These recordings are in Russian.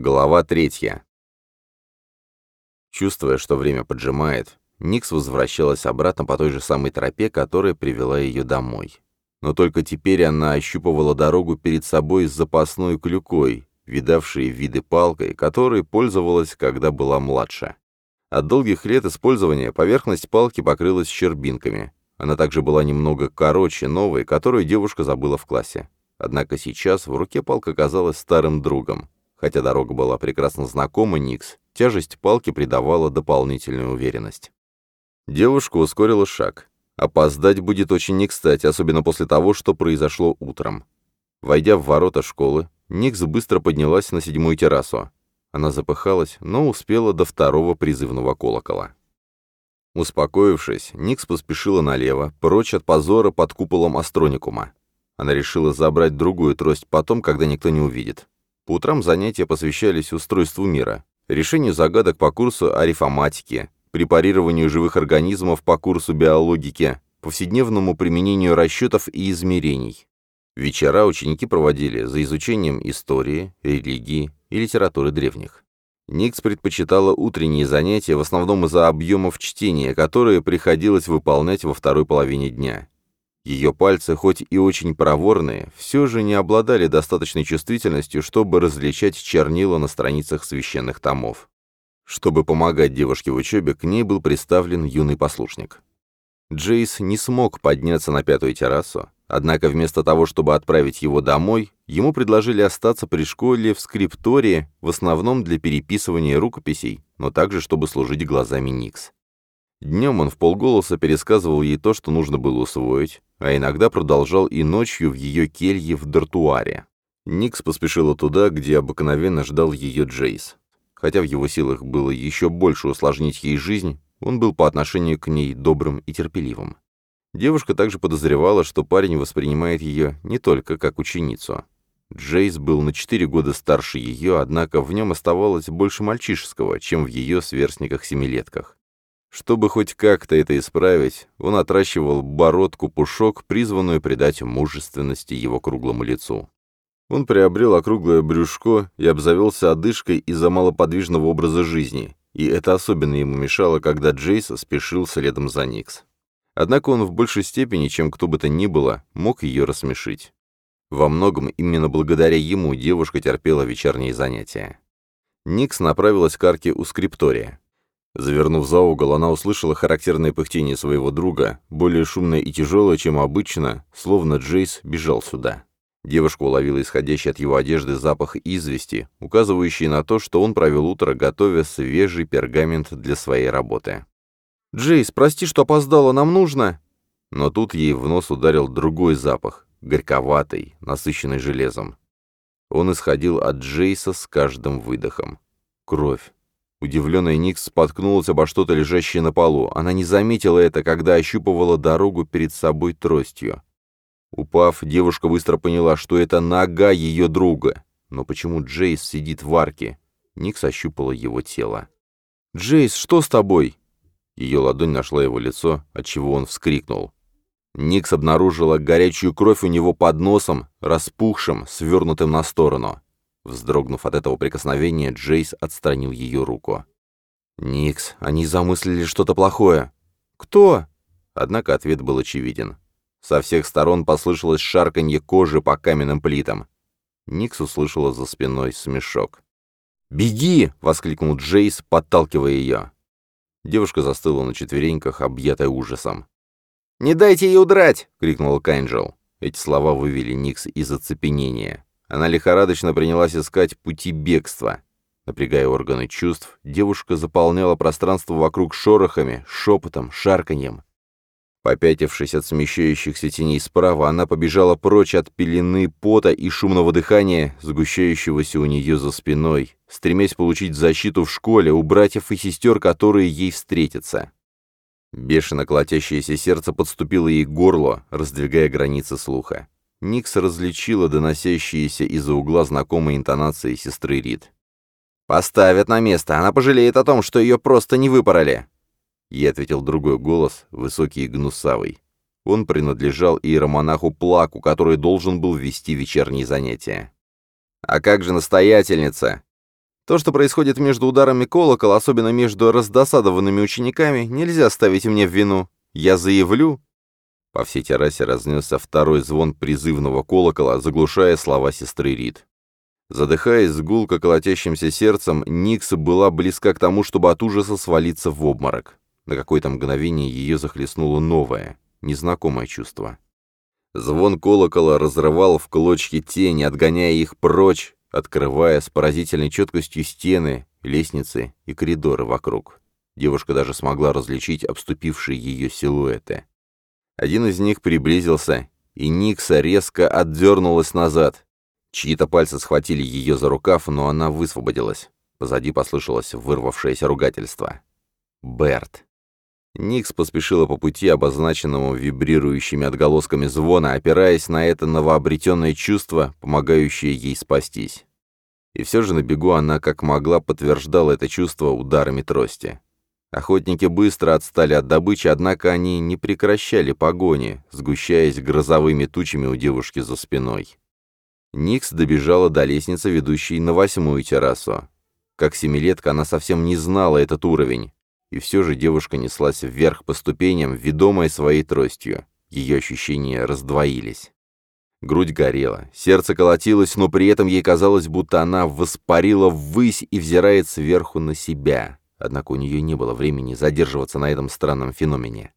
Глава третья. Чувствуя, что время поджимает, Никс возвращалась обратно по той же самой тропе, которая привела ее домой. Но только теперь она ощупывала дорогу перед собой с запасной клюкой, видавшей виды палкой, которой пользовалась, когда была младше. От долгих лет использования поверхность палки покрылась щербинками. Она также была немного короче новой, которую девушка забыла в классе. Однако сейчас в руке палка казалась старым другом. Хотя дорога была прекрасно знакома Никс, тяжесть палки придавала дополнительную уверенность. Девушка ускорила шаг. Опоздать будет очень не кстати, особенно после того, что произошло утром. Войдя в ворота школы, Никс быстро поднялась на седьмую террасу. Она запыхалась, но успела до второго призывного колокола. Успокоившись, Никс поспешила налево, прочь от позора под куполом Астроникума. Она решила забрать другую трость потом, когда никто не увидит. По утрам занятия посвящались устройству мира, решению загадок по курсу арифоматики, препарированию живых организмов по курсу биологики, повседневному применению расчетов и измерений. Вечера ученики проводили за изучением истории, религии и литературы древних. Никс предпочитала утренние занятия в основном из-за объемов чтения, которые приходилось выполнять во второй половине дня. Ее пальцы, хоть и очень проворные, все же не обладали достаточной чувствительностью, чтобы различать чернила на страницах священных томов. Чтобы помогать девушке в учебе, к ней был представлен юный послушник. Джейс не смог подняться на пятую террасу, однако вместо того, чтобы отправить его домой, ему предложили остаться при школе в скриптории, в основном для переписывания рукописей, но также чтобы служить глазами Никс. Днем он в полголоса пересказывал ей то, что нужно было усвоить, а иногда продолжал и ночью в ее келье в дартуаре. Никс поспешила туда, где обыкновенно ждал ее Джейс. Хотя в его силах было еще больше усложнить ей жизнь, он был по отношению к ней добрым и терпеливым. Девушка также подозревала, что парень воспринимает ее не только как ученицу. Джейс был на 4 года старше ее, однако в нем оставалось больше мальчишеского, чем в ее сверстниках-семилетках. Чтобы хоть как-то это исправить, он отращивал бородку-пушок, призванную придать мужественности его круглому лицу. Он приобрел округлое брюшко и обзавелся одышкой из-за малоподвижного образа жизни, и это особенно ему мешало, когда Джейс спешил следом за Никс. Однако он в большей степени, чем кто бы то ни было, мог ее рассмешить. Во многом именно благодаря ему девушка терпела вечерние занятия. Никс направилась к арке у скриптория. Завернув за угол, она услышала характерное пыхтение своего друга, более шумное и тяжелое, чем обычно, словно Джейс бежал сюда. Девушка уловила исходящий от его одежды запах извести, указывающий на то, что он провел утро, готовя свежий пергамент для своей работы. «Джейс, прости, что опоздала, нам нужно!» Но тут ей в нос ударил другой запах, горьковатый, насыщенный железом. Он исходил от Джейса с каждым выдохом. Кровь. Удивленная Никс споткнулась обо что-то, лежащее на полу. Она не заметила это, когда ощупывала дорогу перед собой тростью. Упав, девушка быстро поняла, что это нога ее друга. Но почему Джейс сидит в арке? Никс ощупала его тело. «Джейс, что с тобой?» Ее ладонь нашла его лицо, отчего он вскрикнул. Никс обнаружила горячую кровь у него под носом, распухшим, свернутым на сторону. Вздрогнув от этого прикосновения, Джейс отстранил ее руку. «Никс, они замыслили что-то плохое». «Кто?» Однако ответ был очевиден. Со всех сторон послышалось шарканье кожи по каменным плитам. Никс услышала за спиной смешок. «Беги!» — воскликнул Джейс, подталкивая ее. Девушка застыла на четвереньках, объятая ужасом. «Не дайте ей удрать!» — крикнул Кайнджел. Эти слова вывели Никс из оцепенения. Она лихорадочно принялась искать пути бегства. Напрягая органы чувств, девушка заполняла пространство вокруг шорохами, шепотом, шарканьем. Попятившись от смещающихся теней справа, она побежала прочь от пелены пота и шумного дыхания, сгущающегося у нее за спиной, стремясь получить защиту в школе у братьев и сестер, которые ей встретятся. Бешено колотящееся сердце подступило ей к горлу, раздвигая границы слуха. Никс различила доносящиеся из-за угла знакомые интонации сестры Рид. «Поставят на место, она пожалеет о том, что ее просто не выпороли!» Ей ответил другой голос, высокий и гнусавый. Он принадлежал иеромонаху Плаку, который должен был вести вечерние занятия. «А как же настоятельница?» То, что происходит между ударами колокол, особенно между раздосадованными учениками, нельзя ставить мне в вину. Я заявлю, по всей террасе разнесся второй звон призывного колокола, заглушая слова сестры Рид. Задыхаясь с гулко колотящимся сердцем, Никс была близка к тому, чтобы от ужаса свалиться в обморок. На какое-то мгновение ее захлестнуло новое, незнакомое чувство. Звон колокола разрывал в клочки тени, отгоняя их прочь, открывая с поразительной четкостью стены, лестницы и коридоры вокруг. Девушка даже смогла различить обступившие ее силуэты. Один из них приблизился, и Никса резко отдернулась назад. Чьи-то пальцы схватили ее за рукав, но она высвободилась. Позади послышалось вырвавшееся ругательство. «Берт». Никс поспешила по пути, обозначенному вибрирующими отголосками звона, опираясь на это новообретенное чувство, помогающее ей спастись. И все же на бегу она, как могла, подтверждала это чувство ударами трости. Охотники быстро отстали от добычи, однако они не прекращали погони, сгущаясь грозовыми тучами у девушки за спиной. Никс добежала до лестницы, ведущей на восьмую террасу. Как семилетка она совсем не знала этот уровень, и все же девушка неслась вверх по ступеням, ведомая своей тростью. Ее ощущения раздвоились. Грудь горела, сердце колотилось, но при этом ей казалось, будто она воспарила ввысь и взирает сверху на себя. Однако у нее не было времени задерживаться на этом странном феномене.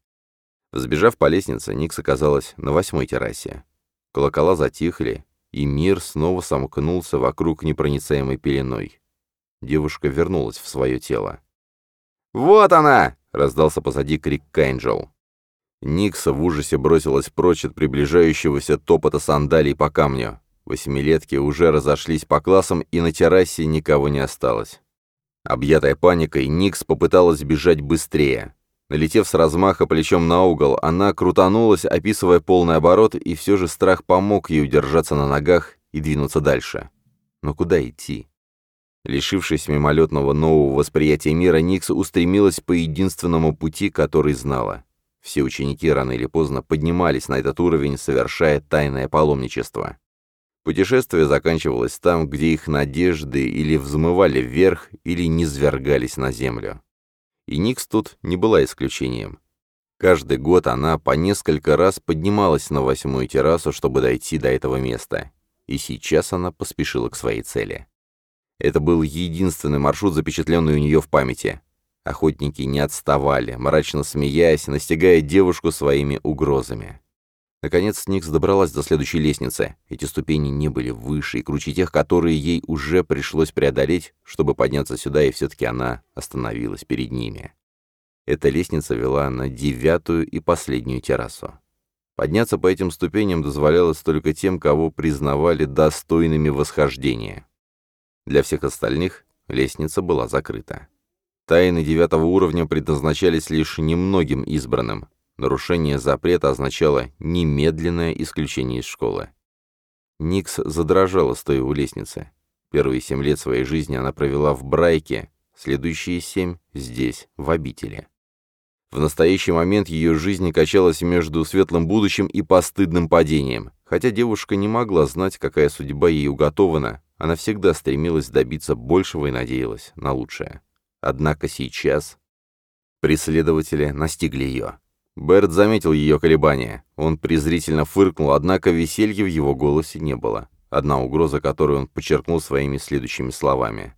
Взбежав по лестнице, Никс оказалась на восьмой террасе. Колокола затихли, и мир снова сомкнулся вокруг непроницаемой пеленой. Девушка вернулась в свое тело. «Вот она!» — раздался позади крик Кэнджел. Никс в ужасе бросилась прочь от приближающегося топота сандалий по камню. Восьмилетки уже разошлись по классам, и на террасе никого не осталось. Объятая паникой, Никс попыталась бежать быстрее. Налетев с размаха плечом на угол, она крутанулась, описывая полный оборот, и все же страх помог ей удержаться на ногах и двинуться дальше. Но куда идти? Лишившись мимолетного нового восприятия мира, Никс устремилась по единственному пути, который знала. Все ученики рано или поздно поднимались на этот уровень, совершая тайное паломничество. Путешествие заканчивалось там, где их надежды или взмывали вверх, или низвергались на землю. И Никс тут не была исключением. Каждый год она по несколько раз поднималась на восьмую террасу, чтобы дойти до этого места. И сейчас она поспешила к своей цели. Это был единственный маршрут, запечатленный у нее в памяти. Охотники не отставали, мрачно смеясь, настигая девушку своими угрозами. Наконец Никс добралась до следующей лестницы. Эти ступени не были выше и круче тех, которые ей уже пришлось преодолеть, чтобы подняться сюда, и все-таки она остановилась перед ними. Эта лестница вела на девятую и последнюю террасу. Подняться по этим ступеням дозволялось только тем, кого признавали достойными восхождения. Для всех остальных лестница была закрыта. Тайны девятого уровня предназначались лишь немногим избранным, Нарушение запрета означало немедленное исключение из школы. Никс задрожала, стоя у лестницы. Первые семь лет своей жизни она провела в Брайке, следующие семь — здесь, в обители. В настоящий момент ее жизнь качалась между светлым будущим и постыдным падением. Хотя девушка не могла знать, какая судьба ей уготована, она всегда стремилась добиться большего и надеялась на лучшее. Однако сейчас преследователи настигли ее. Берт заметил ее колебания. Он презрительно фыркнул, однако веселья в его голосе не было. Одна угроза, которую он подчеркнул своими следующими словами.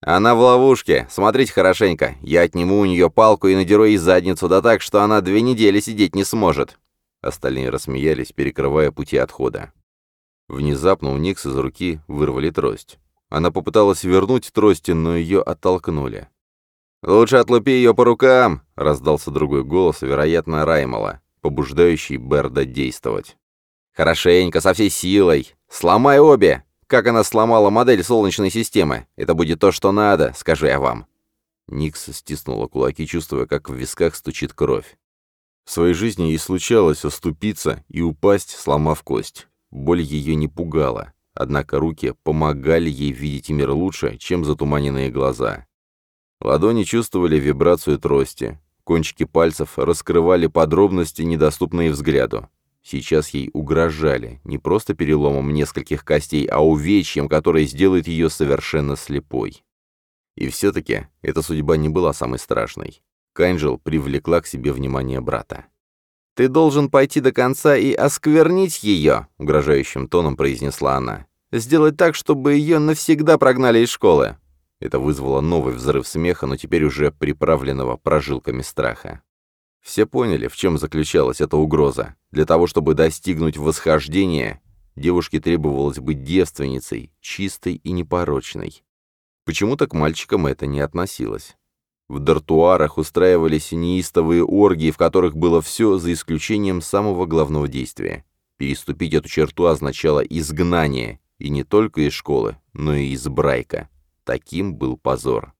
«Она в ловушке. Смотрите хорошенько. Я отниму у нее палку и надеру ей задницу, да так, что она две недели сидеть не сможет». Остальные рассмеялись, перекрывая пути отхода. Внезапно у Никс из руки вырвали трость. Она попыталась вернуть трости, но ее оттолкнули. «Лучше отлупи ее по рукам!» — раздался другой голос, вероятно, Раймала, побуждающий Берда действовать. «Хорошенько, со всей силой! Сломай обе! Как она сломала модель Солнечной системы! Это будет то, что надо, скажу я вам!» Никс стиснула кулаки, чувствуя, как в висках стучит кровь. В своей жизни ей случалось уступиться и упасть, сломав кость. Боль ее не пугала, однако руки помогали ей видеть мир лучше, чем затуманенные глаза. Ладони чувствовали вибрацию трости. Кончики пальцев раскрывали подробности, недоступные взгляду. Сейчас ей угрожали не просто переломом нескольких костей, а увечьем, которое сделает ее совершенно слепой. И все-таки эта судьба не была самой страшной. Кайнджел привлекла к себе внимание брата. «Ты должен пойти до конца и осквернить ее», — угрожающим тоном произнесла она. «Сделать так, чтобы ее навсегда прогнали из школы. Это вызвало новый взрыв смеха, но теперь уже приправленного прожилками страха. Все поняли, в чем заключалась эта угроза. Для того, чтобы достигнуть восхождения, девушке требовалось быть девственницей, чистой и непорочной. Почему-то к мальчикам это не относилось. В дартуарах устраивались неистовые оргии, в которых было все за исключением самого главного действия. Переступить эту черту означало изгнание, и не только из школы, но и из Брайка. Таким был позор.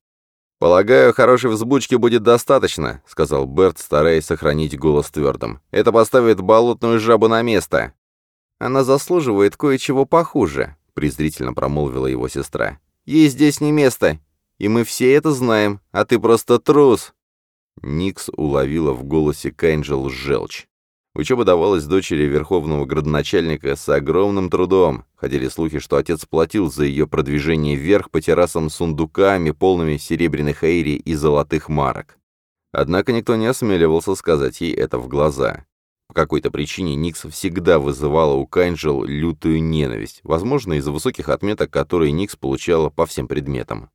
«Полагаю, хорошей взбучки будет достаточно», — сказал Берт, стараясь сохранить голос твердым. «Это поставит болотную жабу на место». «Она заслуживает кое-чего похуже», — презрительно промолвила его сестра. «Ей здесь не место, и мы все это знаем, а ты просто трус». Никс уловила в голосе Кэнджел желчь. Учеба давалась дочери верховного градоначальника с огромным трудом. Ходили слухи, что отец платил за ее продвижение вверх по террасам сундуками, полными серебряных эйри и золотых марок. Однако никто не осмеливался сказать ей это в глаза. По какой-то причине Никс всегда вызывала у Кайнджел лютую ненависть, возможно, из-за высоких отметок, которые Никс получала по всем предметам.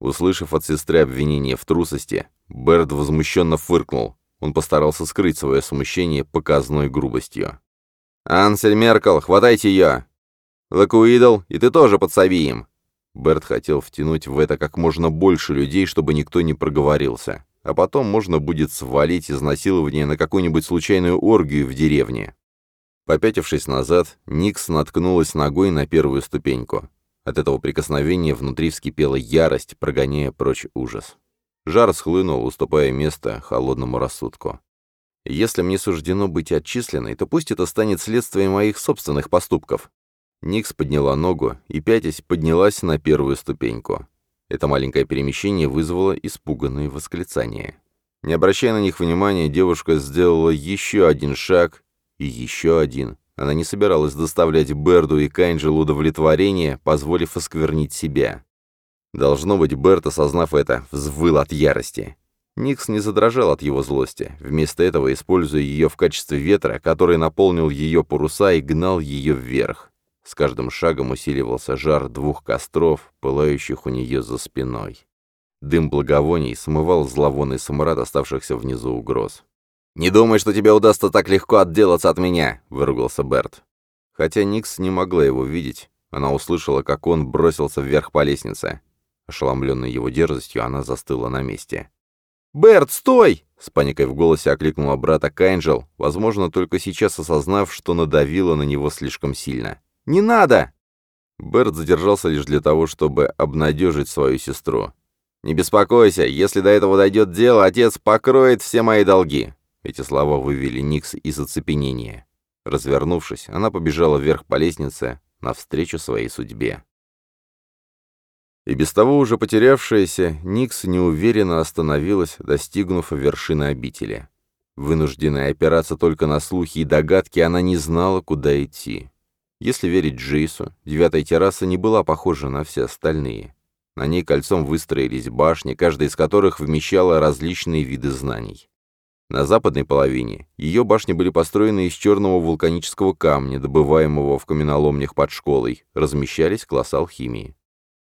Услышав от сестры обвинение в трусости, Берд возмущенно фыркнул. Он постарался скрыть свое смущение показной грубостью. «Ансель Меркл, хватайте ее!» «Лакуидл, и ты тоже подсоби им!» Берт хотел втянуть в это как можно больше людей, чтобы никто не проговорился. А потом можно будет свалить изнасилование на какую-нибудь случайную оргию в деревне. Попятившись назад, Никс наткнулась ногой на первую ступеньку. От этого прикосновения внутри вскипела ярость, прогоняя прочь ужас. Жар схлынул, уступая место холодному рассудку. Если мне суждено быть отчисленной, то пусть это станет следствием моих собственных поступков. Никс подняла ногу и, пятясь, поднялась на первую ступеньку. Это маленькое перемещение вызвало испуганные восклицания. Не обращая на них внимания, девушка сделала еще один шаг и еще один. Она не собиралась доставлять Берду и Кайнджелу удовлетворение, позволив осквернить себя. Должно быть, Берт, осознав это, взвыл от ярости. Никс не задрожал от его злости, вместо этого используя ее в качестве ветра, который наполнил ее паруса и гнал ее вверх. С каждым шагом усиливался жар двух костров, пылающих у нее за спиной. Дым благовоний смывал зловонный смрад оставшихся внизу угроз. «Не думай, что тебе удастся так легко отделаться от меня!» — выругался Берт. Хотя Никс не могла его видеть, она услышала, как он бросился вверх по лестнице. Ошеломленной его дерзостью, она застыла на месте. «Берт, стой!» — с паникой в голосе окликнула брата Кайнджел, возможно, только сейчас осознав, что надавила на него слишком сильно. «Не надо!» Берт задержался лишь для того, чтобы обнадежить свою сестру. «Не беспокойся, если до этого дойдет дело, отец покроет все мои долги!» Эти слова вывели Никс из оцепенения. Развернувшись, она побежала вверх по лестнице навстречу своей судьбе. И без того уже потерявшаяся, Никс неуверенно остановилась, достигнув вершины обители. Вынужденная опираться только на слухи и догадки, она не знала, куда идти. Если верить Джейсу, девятая терраса не была похожа на все остальные. На ней кольцом выстроились башни, каждая из которых вмещала различные виды знаний. На западной половине ее башни были построены из черного вулканического камня, добываемого в каменоломнях под школой, размещались класс алхимии.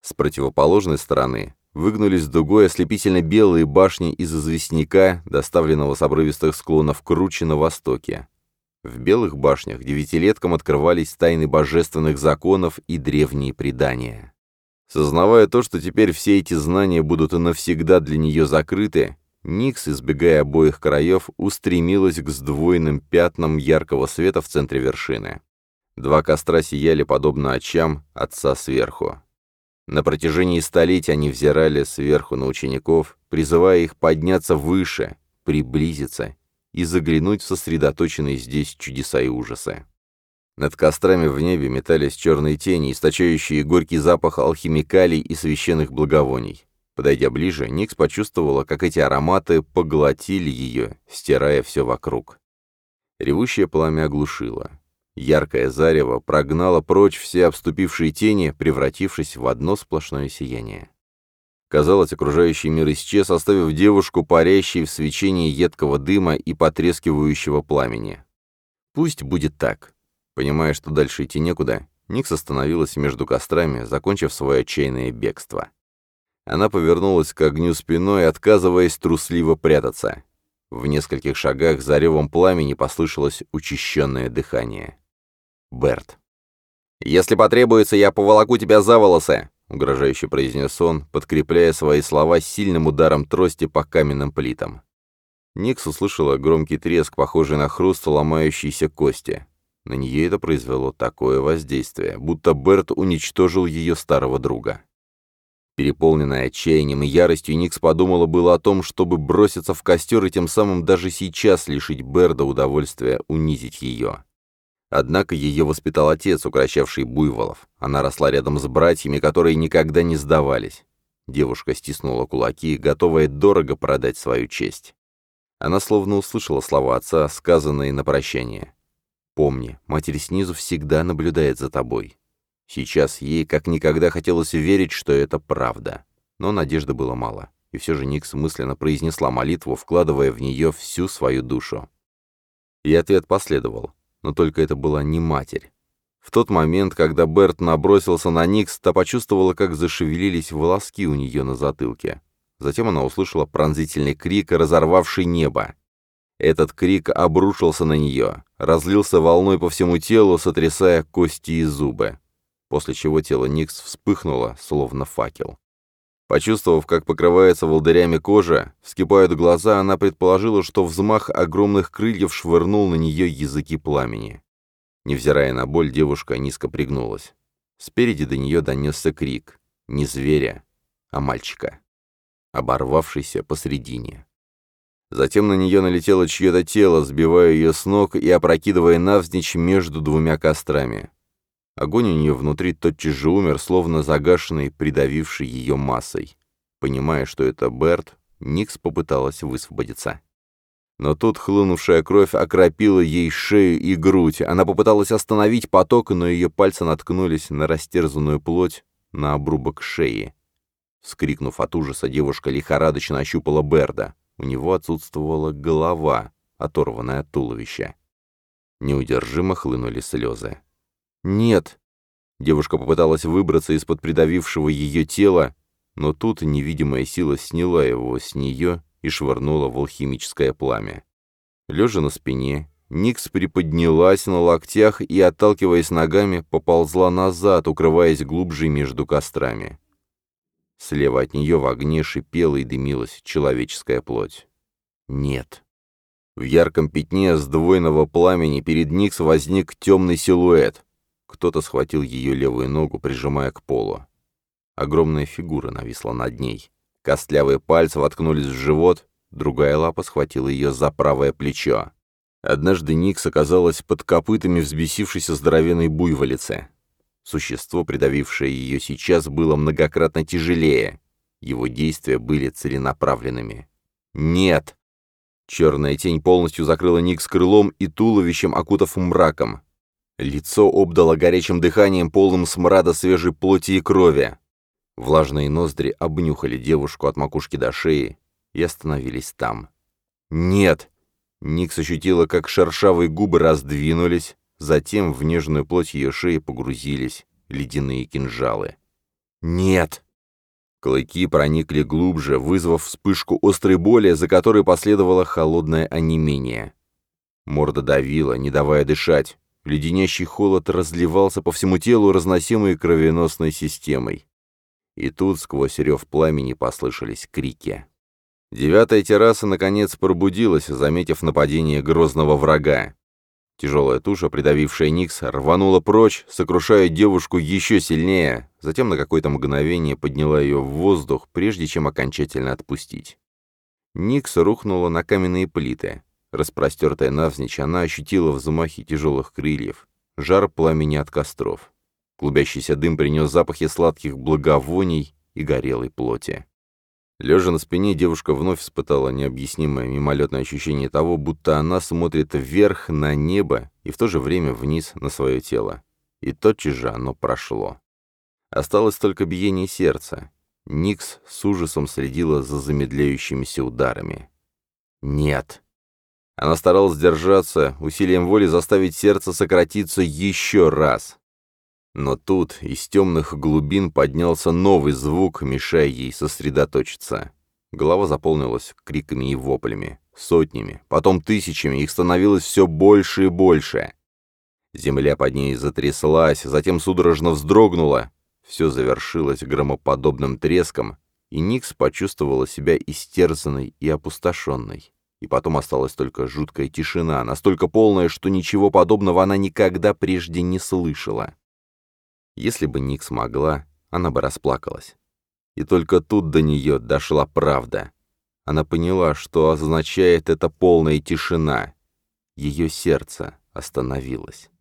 С противоположной стороны выгнулись дугой ослепительно белые башни из известняка, доставленного с обрывистых склонов круче на востоке. В белых башнях девятилеткам открывались тайны божественных законов и древние предания. Сознавая то, что теперь все эти знания будут навсегда для нее закрыты, Никс, избегая обоих краев, устремилась к сдвоенным пятнам яркого света в центре вершины. Два костра сияли подобно очам отца сверху. На протяжении столетий они взирали сверху на учеников, призывая их подняться выше, приблизиться и заглянуть в сосредоточенные здесь чудеса и ужасы. Над кострами в небе метались черные тени, источающие горький запах алхимикалий и священных благовоний. Подойдя ближе, Никс почувствовала, как эти ароматы поглотили ее, стирая все вокруг. Ревущее пламя оглушило. Яркое зарево прогнало прочь все обступившие тени, превратившись в одно сплошное сияние. Казалось, окружающий мир исчез, оставив девушку парящей в свечении едкого дыма и потрескивающего пламени. Пусть будет так. Понимая, что дальше идти некуда, Никс остановилась между кострами, закончив свое отчаянное бегство. Она повернулась к огню спиной, отказываясь трусливо прятаться. В нескольких шагах за ревом пламени послышалось учащенное дыхание. Берт. «Если потребуется, я поволоку тебя за волосы», — угрожающе произнес он, подкрепляя свои слова сильным ударом трости по каменным плитам. Никс услышала громкий треск, похожий на хруст ломающейся кости. На нее это произвело такое воздействие, будто Берт уничтожил ее старого друга. Переполненная отчаянием и яростью, Никс подумала было о том, чтобы броситься в костер и тем самым даже сейчас лишить Берда удовольствия унизить ее. Однако ее воспитал отец, укращавший буйволов. Она росла рядом с братьями, которые никогда не сдавались. Девушка стиснула кулаки, готовая дорого продать свою честь. Она словно услышала слова отца, сказанные на прощание. «Помни, матери снизу всегда наблюдает за тобой». Сейчас ей как никогда хотелось верить, что это правда. Но надежды было мало, и все же Ник смысленно произнесла молитву, вкладывая в нее всю свою душу. И ответ последовал но только это была не матерь. В тот момент, когда Берт набросился на Никс, та почувствовала, как зашевелились волоски у нее на затылке. Затем она услышала пронзительный крик, разорвавший небо. Этот крик обрушился на нее, разлился волной по всему телу, сотрясая кости и зубы, после чего тело Никс вспыхнуло, словно факел. Почувствовав, как покрывается волдырями кожа, вскипают глаза, она предположила, что взмах огромных крыльев швырнул на нее языки пламени. Невзирая на боль, девушка низко пригнулась. Спереди до нее донесся крик. Не зверя, а мальчика, оборвавшийся посредине. Затем на нее налетело чье-то тело, сбивая ее с ног и опрокидывая навзничь между двумя кострами. Огонь у нее внутри тотчас же умер, словно загашенный, придавивший ее массой. Понимая, что это Берт, Никс попыталась высвободиться. Но тут хлынувшая кровь окропила ей шею и грудь. Она попыталась остановить поток, но ее пальцы наткнулись на растерзанную плоть, на обрубок шеи. Вскрикнув от ужаса, девушка лихорадочно ощупала Берда. У него отсутствовала голова, оторванная от туловища. Неудержимо хлынули слезы. «Нет». Девушка попыталась выбраться из-под придавившего ее тела, но тут невидимая сила сняла его с нее и швырнула в алхимическое пламя. Лежа на спине, Никс приподнялась на локтях и, отталкиваясь ногами, поползла назад, укрываясь глубже между кострами. Слева от нее в огне шипела и дымилась человеческая плоть. Нет. В ярком пятне сдвоенного пламени перед Никс возник темный силуэт. Кто-то схватил ее левую ногу, прижимая к полу. Огромная фигура нависла над ней. Костлявые пальцы воткнулись в живот, другая лапа схватила ее за правое плечо. Однажды Никс оказалась под копытами взбесившейся здоровенной буйволицы. Существо, придавившее ее сейчас, было многократно тяжелее. Его действия были целенаправленными. «Нет!» Черная тень полностью закрыла Никс крылом и туловищем, окутав мраком. Лицо обдало горячим дыханием, полным смрада свежей плоти и крови. Влажные ноздри обнюхали девушку от макушки до шеи и остановились там. «Нет!» Никс ощутила, как шершавые губы раздвинулись, затем в нежную плоть ее шеи погрузились ледяные кинжалы. «Нет!» Клыки проникли глубже, вызвав вспышку острой боли, за которой последовало холодное онемение. Морда давила, не давая дышать. Леденящий холод разливался по всему телу, разносимый кровеносной системой. И тут сквозь рев пламени послышались крики. Девятая терраса, наконец, пробудилась, заметив нападение грозного врага. Тяжелая туша, придавившая Никс, рванула прочь, сокрушая девушку еще сильнее, затем на какое-то мгновение подняла ее в воздух, прежде чем окончательно отпустить. Никс рухнула на каменные плиты. Распростертая навзничь, она ощутила взмахи тяжелых крыльев, жар пламени от костров. Клубящийся дым принес запахи сладких благовоний и горелой плоти. Лежа на спине, девушка вновь испытала необъяснимое мимолетное ощущение того, будто она смотрит вверх на небо и в то же время вниз на свое тело. И тотчас же оно прошло. Осталось только биение сердца. Никс с ужасом следила за замедляющимися ударами. «Нет!» Она старалась держаться, усилием воли заставить сердце сократиться еще раз. Но тут из темных глубин поднялся новый звук, мешая ей сосредоточиться. Голова заполнилась криками и воплями, сотнями, потом тысячами, их становилось все больше и больше. Земля под ней затряслась, затем судорожно вздрогнула. Все завершилось громоподобным треском, и Никс почувствовала себя истерзанной и опустошенной и потом осталась только жуткая тишина, настолько полная, что ничего подобного она никогда прежде не слышала. Если бы Ник смогла, она бы расплакалась. И только тут до нее дошла правда. Она поняла, что означает эта полная тишина. Ее сердце остановилось.